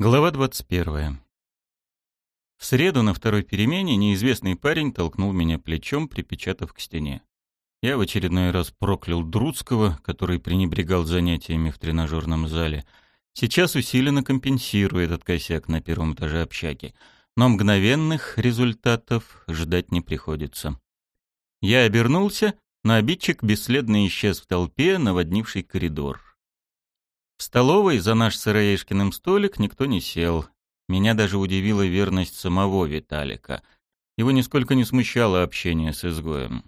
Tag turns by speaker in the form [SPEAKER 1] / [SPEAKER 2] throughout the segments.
[SPEAKER 1] Глава 21. В среду на второй перемене неизвестный парень толкнул меня плечом, припечатав к стене. Я в очередной раз проклял Друцкого, который пренебрегал занятиями в тренажерном зале. Сейчас усиленно компенсирую этот косяк на первом этаже общаги, но мгновенных результатов ждать не приходится. Я обернулся, но обидчик бесследно исчез в толпе, наводнивший коридор. В столовой за наш сыроежкиным столик никто не сел. Меня даже удивила верность самого Виталика. Его нисколько не смущало общение с изгоем.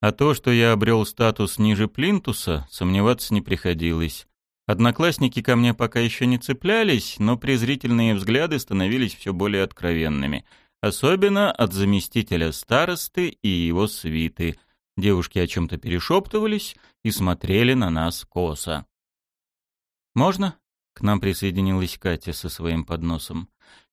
[SPEAKER 1] А то, что я обрел статус ниже плинтуса, сомневаться не приходилось. Одноклассники ко мне пока еще не цеплялись, но презрительные взгляды становились все более откровенными. Особенно от заместителя старосты и его свиты. Девушки о чем-то перешептывались и смотрели на нас косо. «Можно?» — к нам присоединилась Катя со своим подносом.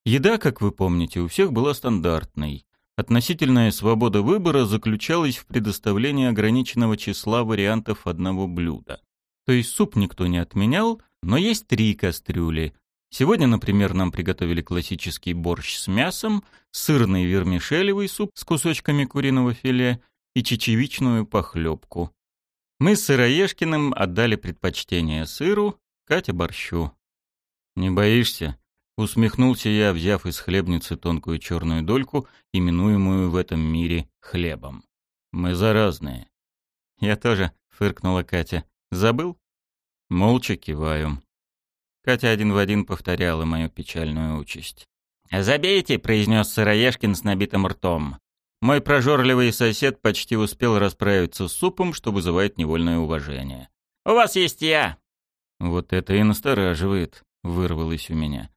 [SPEAKER 1] Еда, как вы помните, у всех была стандартной. Относительная свобода выбора заключалась в предоставлении ограниченного числа вариантов одного блюда. То есть суп никто не отменял, но есть три кастрюли. Сегодня, например, нам приготовили классический борщ с мясом, сырный вермишелевый суп с кусочками куриного филе и чечевичную похлебку. Мы с Сыроежкиным отдали предпочтение сыру, Катя борщу. «Не боишься?» — усмехнулся я, взяв из хлебницы тонкую черную дольку, именуемую в этом мире хлебом. «Мы заразные». «Я тоже», — фыркнула Катя. «Забыл?» Молча киваю. Катя один в один повторяла мою печальную участь. «Забейте», — произнес Сыроежкин с набитым ртом. Мой прожорливый сосед почти успел расправиться с супом, что вызывает невольное уважение. «У вас есть я!» Вот это и настораживает, вырвалось у меня.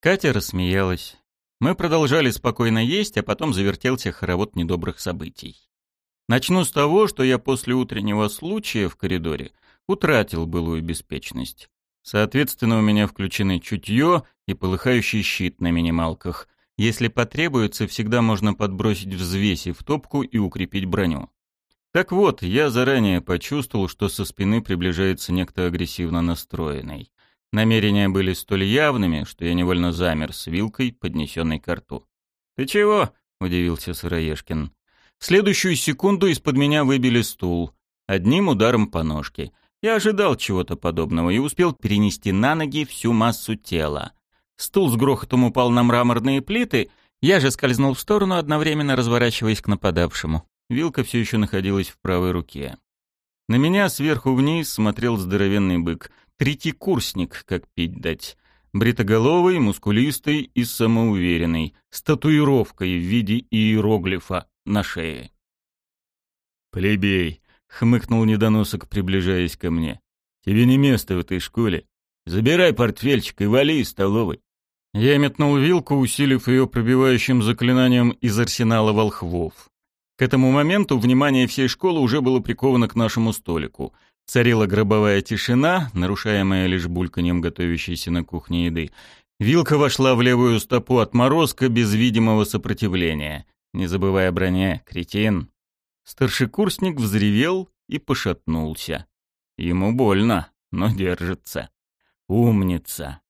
[SPEAKER 1] Катя рассмеялась. Мы продолжали спокойно есть, а потом завертелся хоровод недобрых событий. Начну с того, что я после утреннего случая в коридоре утратил былую беспечность. Соответственно, у меня включены чутье и полыхающий щит на минималках. Если потребуется, всегда можно подбросить взвеси в топку и укрепить броню. Так вот, я заранее почувствовал, что со спины приближается некто агрессивно настроенный. Намерения были столь явными, что я невольно замер с вилкой, поднесенной к рту. «Ты чего?» — удивился Сыроежкин. В следующую секунду из-под меня выбили стул. Одним ударом по ножке. Я ожидал чего-то подобного и успел перенести на ноги всю массу тела. Стул с грохотом упал на мраморные плиты, я же скользнул в сторону, одновременно разворачиваясь к нападавшему. Вилка все еще находилась в правой руке. На меня сверху вниз смотрел здоровенный бык. Третий курсник, как пить дать. Бритоголовый, мускулистый и самоуверенный, с татуировкой в виде иероглифа на шее. «Плебей!» — хмыкнул недоносок, приближаясь ко мне. «Тебе не место в этой школе. Забирай портфельчик и вали из столовой». Я метнул вилку, усилив ее пробивающим заклинанием из арсенала волхвов. К этому моменту внимание всей школы уже было приковано к нашему столику. Царила гробовая тишина, нарушаемая лишь бульканьем готовящейся на кухне еды. Вилка вошла в левую стопу отморозка без видимого сопротивления. Не забывая о броне, кретин. Старшекурсник взревел и пошатнулся. Ему больно, но держится. Умница.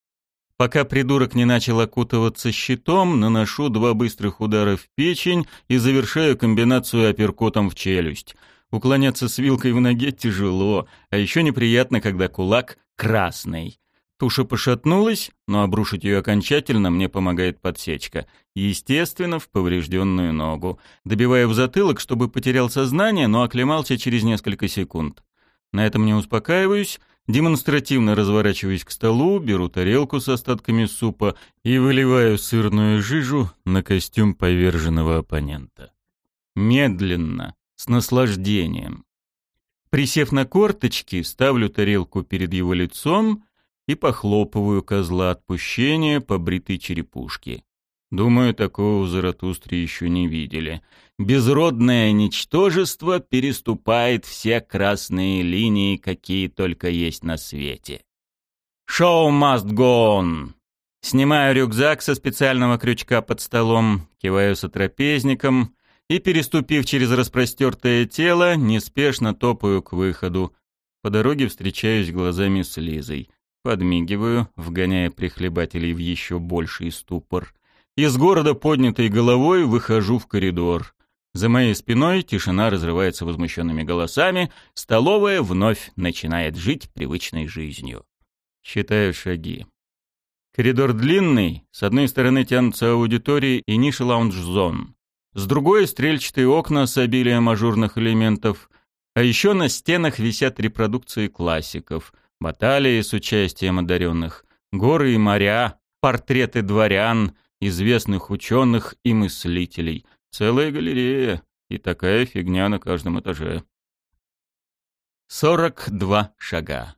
[SPEAKER 1] Пока придурок не начал окутываться щитом, наношу два быстрых удара в печень и завершаю комбинацию апперкотом в челюсть. Уклоняться с вилкой в ноге тяжело, а еще неприятно, когда кулак красный. Туша пошатнулась, но обрушить ее окончательно мне помогает подсечка. Естественно, в поврежденную ногу. Добиваю в затылок, чтобы потерял сознание, но оклемался через несколько секунд. На этом не успокаиваюсь — Демонстративно разворачиваюсь к столу, беру тарелку с остатками супа и выливаю сырную жижу на костюм поверженного оппонента. Медленно, с наслаждением. Присев на корточки, ставлю тарелку перед его лицом и похлопываю козла отпущения по бритой черепушке. Думаю, такого у Заратустри еще не видели. Безродное ничтожество переступает все красные линии, какие только есть на свете. «Show must go on!» Снимаю рюкзак со специального крючка под столом, киваю сотрапезником и, переступив через распростертое тело, неспешно топаю к выходу. По дороге встречаюсь глазами с Лизой. подмигиваю, вгоняя прихлебателей в еще больший ступор. Из города поднятой головой выхожу в коридор. За моей спиной тишина разрывается возмущенными голосами, столовая вновь начинает жить привычной жизнью. Считаю шаги. Коридор длинный, с одной стороны тянутся аудитории и ниши лаунж-зон. С другой — стрельчатые окна с обилием ажурных элементов. А еще на стенах висят репродукции классиков, баталии с участием одаренных, горы и моря, портреты дворян, известных ученых и мыслителей. Целая галерея, и такая фигня на каждом этаже. Сорок два шага.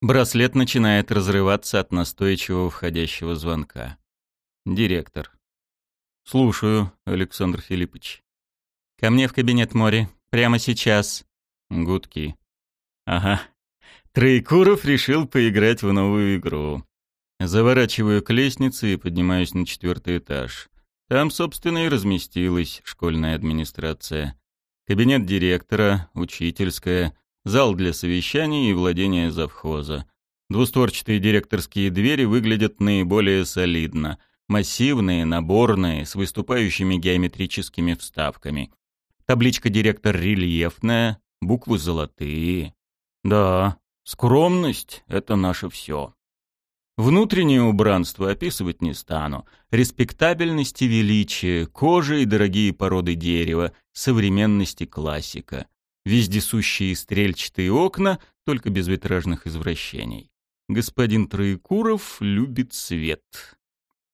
[SPEAKER 1] Браслет начинает разрываться от настойчивого входящего звонка. Директор. «Слушаю, Александр Филиппович». «Ко мне в кабинет Мори. Прямо сейчас». Гудки. «Ага. Троекуров решил поиграть в новую игру». Заворачиваю к лестнице и поднимаюсь на четвертый этаж. Там, собственно, и разместилась школьная администрация. Кабинет директора, учительская, зал для совещаний и владения завхоза. Двустворчатые директорские двери выглядят наиболее солидно. Массивные, наборные, с выступающими геометрическими вставками. Табличка «Директор» рельефная, буквы золотые. Да, скромность — это наше все. Внутреннее убранство описывать не стану. Респектабельность и величие, кожа и дорогие породы дерева, современность и классика вездесущие стрельчатые окна, только без витражных извращений. Господин Троекуров любит свет.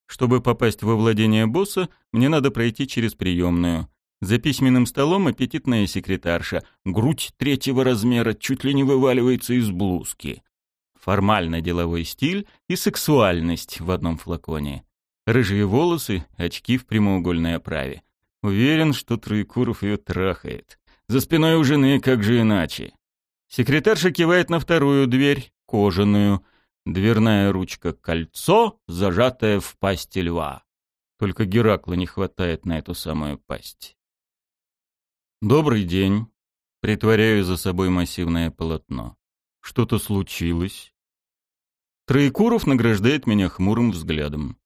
[SPEAKER 1] Чтобы попасть во владение босса, мне надо пройти через приемную. За письменным столом аппетитная секретарша, грудь третьего размера чуть ли не вываливается из блузки. Формально деловой стиль и сексуальность в одном флаконе. Рыжие волосы, очки в прямоугольной оправе. Уверен, что Троекуров ее трахает. За спиной у жены, как же иначе? Секретарша кивает на вторую дверь, кожаную. Дверная ручка кольцо, зажатое в пасти льва. Только Геракла не хватает на эту самую пасть. «Добрый день». Притворяю за собой массивное полотно. «Что-то случилось?» Троекуров награждает меня хмурым взглядом.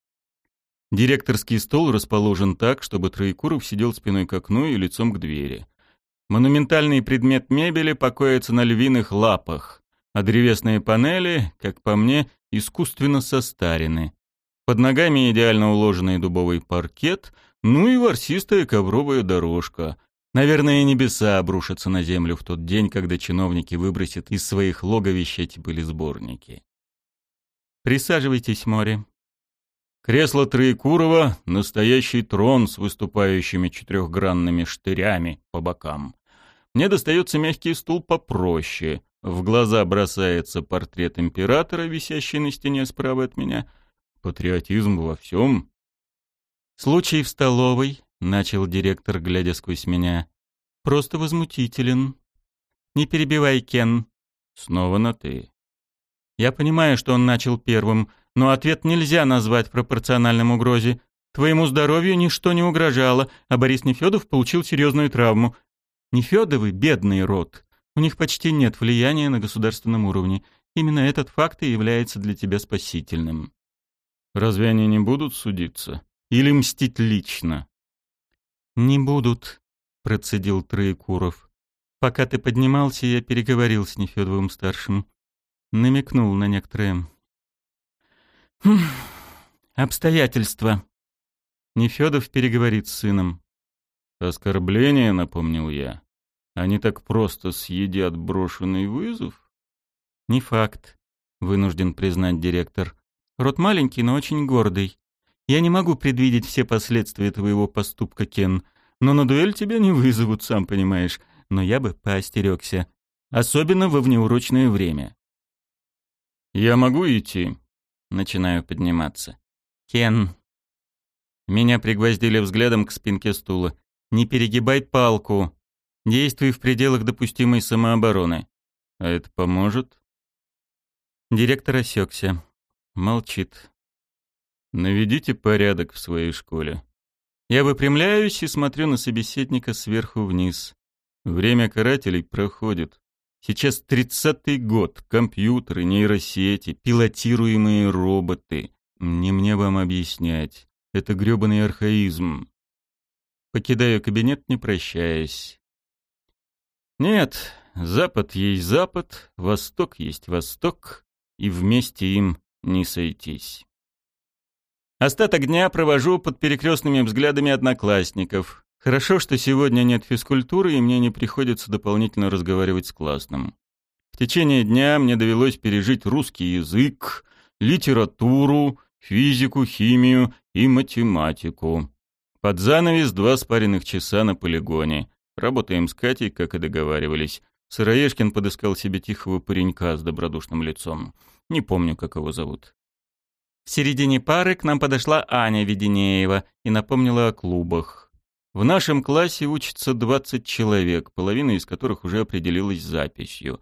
[SPEAKER 1] Директорский стол расположен так, чтобы Троекуров сидел спиной к окну и лицом к двери. Монументальный предмет мебели покоится на львиных лапах, а древесные панели, как по мне, искусственно состарены. Под ногами идеально уложенный дубовый паркет, ну и ворсистая ковровая дорожка. Наверное, небеса обрушатся на землю в тот день, когда чиновники выбросят из своих логовищ эти были сборники. Присаживайтесь, море. Кресло Троекурова — настоящий трон с выступающими четырехгранными штырями по бокам. Мне достается мягкий стул попроще. В глаза бросается портрет императора, висящий на стене справа от меня. Патриотизм во всем. «Случай в столовой», — начал директор, глядя сквозь меня. «Просто возмутителен. Не перебивай, Кен». Снова на «ты». Я понимаю, что он начал первым, но ответ нельзя назвать пропорциональным угрозе. Твоему здоровью ничто не угрожало, а Борис Нефедов получил серьезную травму. Нефедовы — бедный род. У них почти нет влияния на государственном уровне. Именно этот факт и является для тебя спасительным. Разве они не будут судиться? Или мстить лично? Не будут, процедил Троекуров. Пока ты поднимался, я переговорил с Нефедовым-старшим. Намекнул на некоторые... Хм, обстоятельства. Нефедов переговорит с сыном. Оскорбление, напомнил я. Они так просто съедят брошенный вызов? Не факт, вынужден признать директор. Рот маленький, но очень гордый. Я не могу предвидеть все последствия твоего поступка, Кен, но на дуэль тебя не вызовут, сам понимаешь. Но я бы поостерегся. Особенно во внеурочное время. «Я могу идти?» Начинаю подниматься. «Кен». Меня пригвоздили взглядом к спинке стула. Не перегибай палку. Действуй в пределах допустимой самообороны. А это поможет? Директор осекся. Молчит. Наведите порядок в своей школе. Я выпрямляюсь и смотрю на собеседника сверху вниз. Время карателей проходит. Сейчас тридцатый год, компьютеры, нейросети, пилотируемые роботы. Не мне вам объяснять. Это грёбаный архаизм. Покидаю кабинет, не прощаясь. Нет, Запад есть Запад, Восток есть Восток, и вместе им не сойтись. Остаток дня провожу под перекрестными взглядами одноклассников. Хорошо, что сегодня нет физкультуры, и мне не приходится дополнительно разговаривать с классным. В течение дня мне довелось пережить русский язык, литературу, физику, химию и математику. Под занавес два спаренных часа на полигоне. Работаем с Катей, как и договаривались. Сыроежкин подыскал себе тихого паренька с добродушным лицом. Не помню, как его зовут. В середине пары к нам подошла Аня Веденеева и напомнила о клубах. В нашем классе учатся 20 человек, половина из которых уже определилась записью.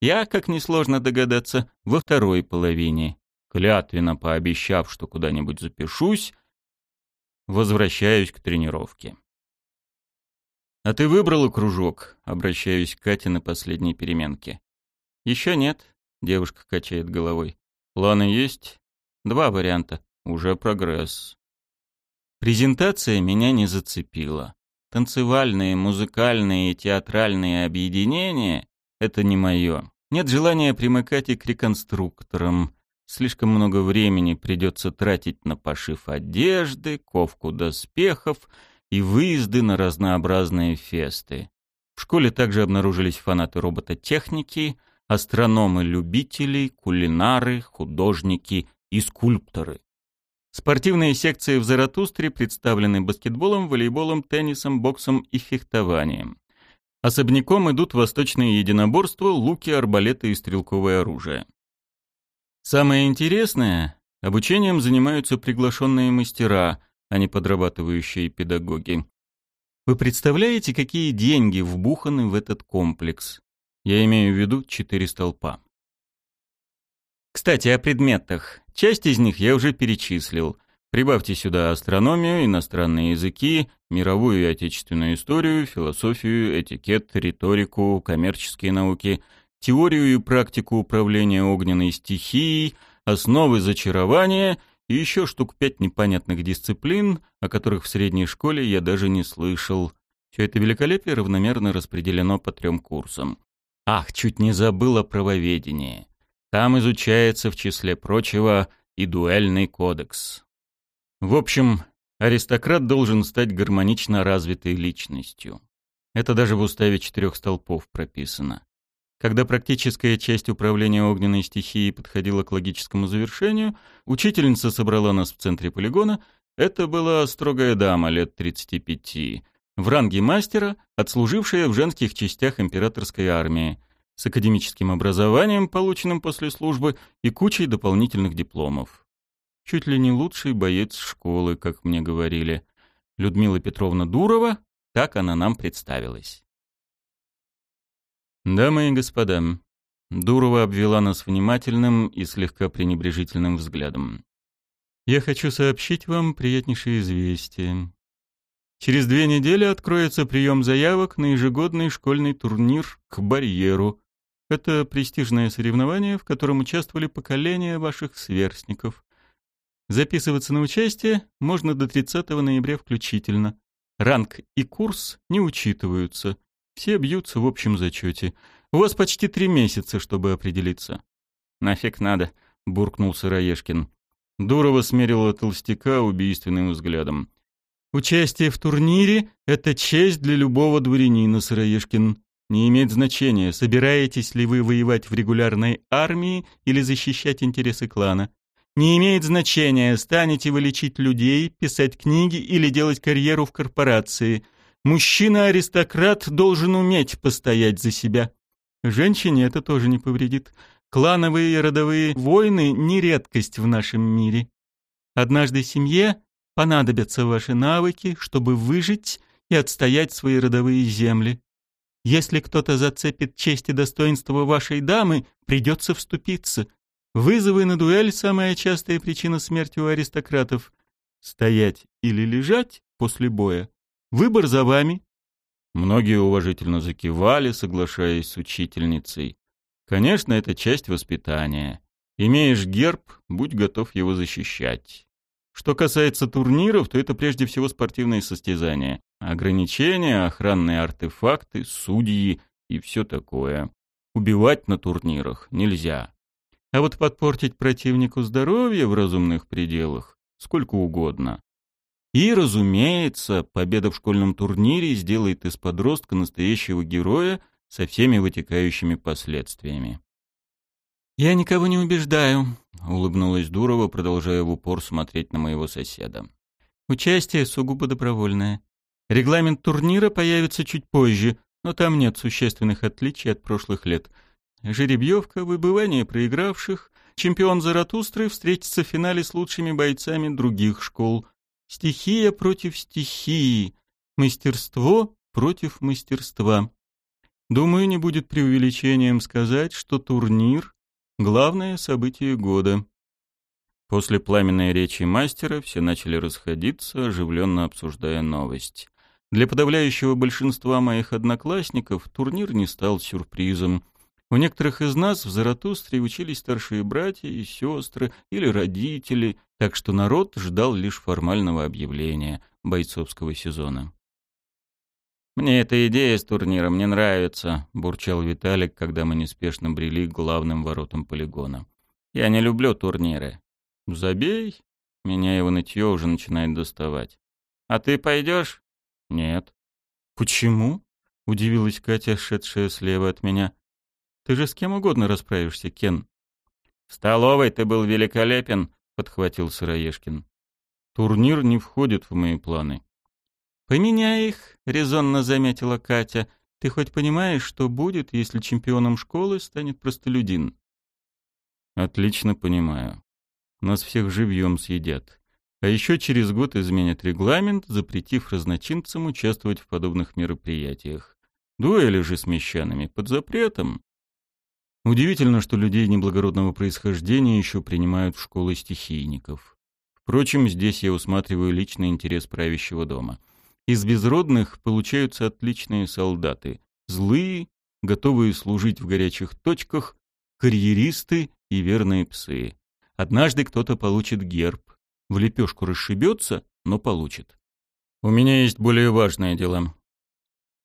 [SPEAKER 1] Я, как несложно догадаться, во второй половине. Клятвенно пообещав, что куда-нибудь запишусь, возвращаюсь к тренировке. «А ты выбрала кружок?» — обращаюсь к Кате на последней переменке. «Еще нет», — девушка качает головой. «Планы есть?» Два варианта. Уже прогресс. Презентация меня не зацепила. Танцевальные, музыкальные и театральные объединения — это не мое. Нет желания примыкать и к реконструкторам. Слишком много времени придется тратить на пошив одежды, ковку доспехов и выезды на разнообразные фесты. В школе также обнаружились фанаты робототехники, астрономы-любители, кулинары, художники и скульпторы. Спортивные секции в Заратустре представлены баскетболом, волейболом, теннисом, боксом и фехтованием. Особняком идут восточные единоборства, луки, арбалеты и стрелковое оружие. Самое интересное, обучением занимаются приглашенные мастера, а не подрабатывающие педагоги. Вы представляете, какие деньги вбуханы в этот комплекс? Я имею в виду четыре столпа. Кстати, о предметах. Часть из них я уже перечислил. Прибавьте сюда астрономию, иностранные языки, мировую и отечественную историю, философию, этикет, риторику, коммерческие науки, теорию и практику управления огненной стихией, основы зачарования и еще штук пять непонятных дисциплин, о которых в средней школе я даже не слышал. Все это великолепие равномерно распределено по трем курсам. Ах, чуть не забыл о правоведении. Там изучается, в числе прочего, и дуэльный кодекс. В общем, аристократ должен стать гармонично развитой личностью. Это даже в уставе четырех столпов прописано. Когда практическая часть управления огненной стихией подходила к логическому завершению, учительница собрала нас в центре полигона. Это была строгая дама лет 35, в ранге мастера, отслужившая в женских частях императорской армии – с академическим образованием, полученным после службы, и кучей дополнительных дипломов. Чуть ли не лучший боец школы, как мне говорили. Людмила Петровна Дурова, так она нам представилась. Дамы и господа, Дурова обвела нас внимательным и слегка пренебрежительным взглядом. Я хочу сообщить вам приятнейшее известие. Через две недели откроется прием заявок на ежегодный школьный турнир к барьеру, это престижное соревнование, в котором участвовали поколения ваших сверстников. Записываться на участие можно до 30 ноября включительно. Ранг и курс не учитываются. Все бьются в общем зачете. У вас почти три месяца, чтобы определиться. «Нафиг надо», — буркнул Сыроежкин. Дурова смерила толстяка убийственным взглядом. «Участие в турнире — это честь для любого дворянина, Сыроежкин. Не имеет значения, собираетесь ли вы воевать в регулярной армии или защищать интересы клана. Не имеет значения, станете вы лечить людей, писать книги или делать карьеру в корпорации. Мужчина-аристократ должен уметь постоять за себя. Женщине это тоже не повредит. Клановые и родовые войны не редкость в нашем мире. Однажды семье понадобятся ваши навыки, чтобы выжить и отстоять свои родовые земли. Если кто-то зацепит честь и достоинство вашей дамы, придется вступиться. Вызовы на дуэль — самая частая причина смерти у аристократов. Стоять или лежать после боя — выбор за вами. Многие уважительно закивали, соглашаясь с учительницей. Конечно, это часть воспитания. Имеешь герб, будь готов его защищать. Что касается турниров, то это прежде всего спортивные состязания. Ограничения, охранные артефакты, судьи и все такое. Убивать на турнирах нельзя. А вот подпортить противнику здоровье в разумных пределах сколько угодно. И, разумеется, победа в школьном турнире сделает из подростка настоящего героя со всеми вытекающими последствиями. «Я никого не убеждаю», — улыбнулась Дурова, продолжая в упор смотреть на моего соседа. «Участие сугубо добровольное. Регламент турнира появится чуть позже, но там нет существенных отличий от прошлых лет. Жеребьевка, выбывание проигравших, чемпион Заратустры встретится в финале с лучшими бойцами других школ. Стихия против стихии, мастерство против мастерства. Думаю, не будет преувеличением сказать, что турнир — главное событие года. После пламенной речи мастера все начали расходиться, оживленно обсуждая новость. Для подавляющего большинства моих одноклассников турнир не стал сюрпризом. У некоторых из нас в Заратустре учились старшие братья и сестры или родители, так что народ ждал лишь формального объявления бойцовского сезона. «Мне эта идея с турниром не нравится», — бурчал Виталик, когда мы неспешно брели к главным воротам полигона. «Я не люблю турниры». «Забей». Меня его нытье уже начинает доставать. «А ты пойдешь?» «Нет». «Почему?» — удивилась Катя, шедшая слева от меня. «Ты же с кем угодно расправишься, Кен». «В столовой ты был великолепен», — подхватил Сыроежкин. «Турнир не входит в мои планы». «Поменяй их», — резонно заметила Катя. «Ты хоть понимаешь, что будет, если чемпионом школы станет простолюдин?» «Отлично понимаю. Нас всех живьем съедят. А еще через год изменят регламент, запретив разночинцам участвовать в подобных мероприятиях. Дуэли же с мещанами под запретом. Удивительно, что людей неблагородного происхождения еще принимают в школы стихийников. Впрочем, здесь я усматриваю личный интерес правящего дома. Из безродных получаются отличные солдаты. Злые, готовые служить в горячих точках, карьеристы и верные псы. Однажды кто-то получит герб. В лепешку расшибется, но получит. У меня есть более важное дело.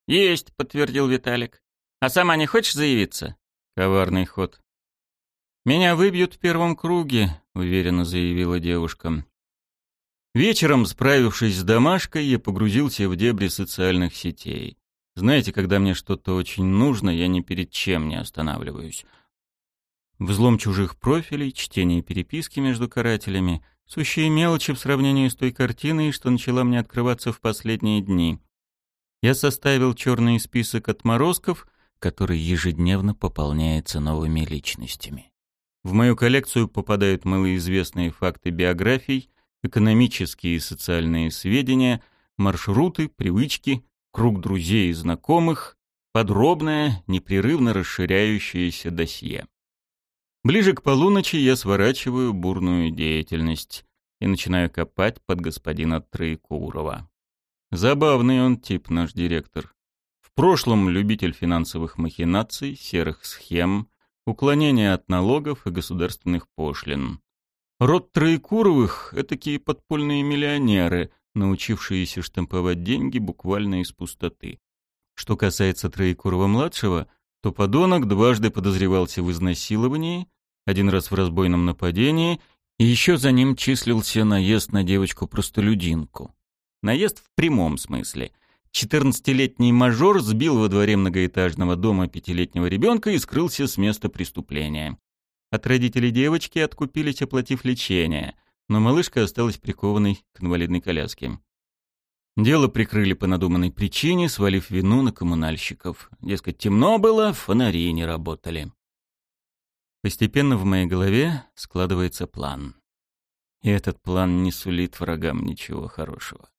[SPEAKER 1] «Есть», — подтвердил Виталик. «А сама не хочешь заявиться?» Коварный ход. «Меня выбьют в первом круге», — уверенно заявила девушка. Вечером, справившись с домашкой, я погрузился в дебри социальных сетей. Знаете, когда мне что-то очень нужно, я ни перед чем не останавливаюсь. Взлом чужих профилей, чтение переписки между карателями — сущие мелочи в сравнении с той картиной, что начала мне открываться в последние дни. Я составил черный список отморозков, который ежедневно пополняется новыми личностями. В мою коллекцию попадают малоизвестные факты биографий, экономические и социальные сведения, маршруты, привычки, круг друзей и знакомых, подробное, непрерывно расширяющееся досье. Ближе к полуночи я сворачиваю бурную деятельность и начинаю копать под господина Троекурова. Забавный он тип, наш директор. В прошлом любитель финансовых махинаций, серых схем, уклонения от налогов и государственных пошлин. Род Троекуровых — этакие подпольные миллионеры, научившиеся штамповать деньги буквально из пустоты. Что касается Троекурова-младшего, то подонок дважды подозревался в изнасиловании, один раз в разбойном нападении, и еще за ним числился наезд на девочку-простолюдинку. Наезд в прямом смысле. 14-летний мажор сбил во дворе многоэтажного дома пятилетнего ребенка и скрылся с места преступления. От родителей девочки откупились, оплатив лечение, но малышка осталась прикованной к инвалидной коляске. Дело прикрыли по надуманной причине, свалив вину на коммунальщиков. Дескать, темно было, фонари не работали. Постепенно в моей голове складывается план. И этот план не сулит врагам ничего хорошего.